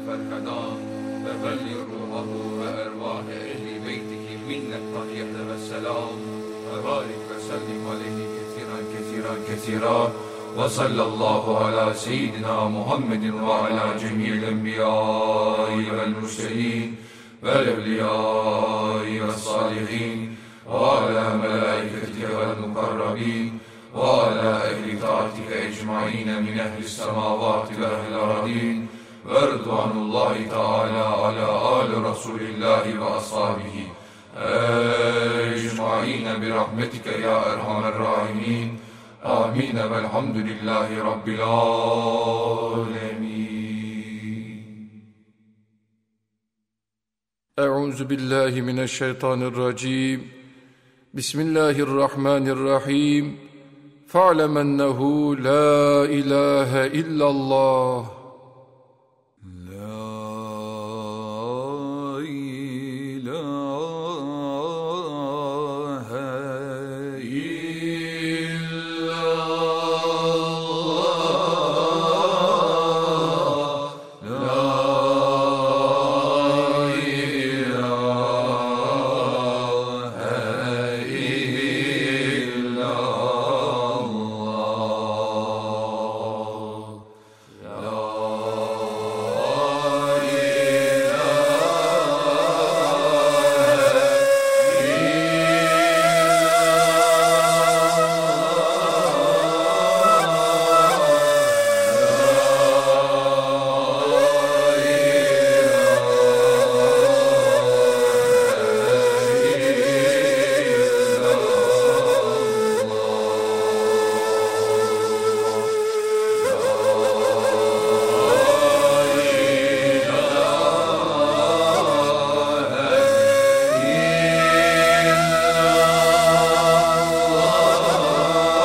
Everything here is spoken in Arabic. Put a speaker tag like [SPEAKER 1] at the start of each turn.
[SPEAKER 1] الفركدان وبلغ روحه وأرواح أهل بيته منا التحية والسلام. وبارك وسلم عليه كثيرا كثيرا كثيرا. وصلى الله على سيدنا محمد وعلى جميع الأنبياء والمرسلين والأولياء والصالحين. وعلى ملائكته والمقربين. وعلى أهل طاعتك أجمعين من أهل السماوات وأهل الأرضين ورضوان الله تعالى على آل رسول الله وأصحابه أجمعين برحمتك يا أرحم الراحمين آمين والحمد لله رب العالمين
[SPEAKER 2] أعوذ بالله من الشيطان الرجيم بسم الله الرحمن الرحيم فاعلم أنه لا إله إلا الله.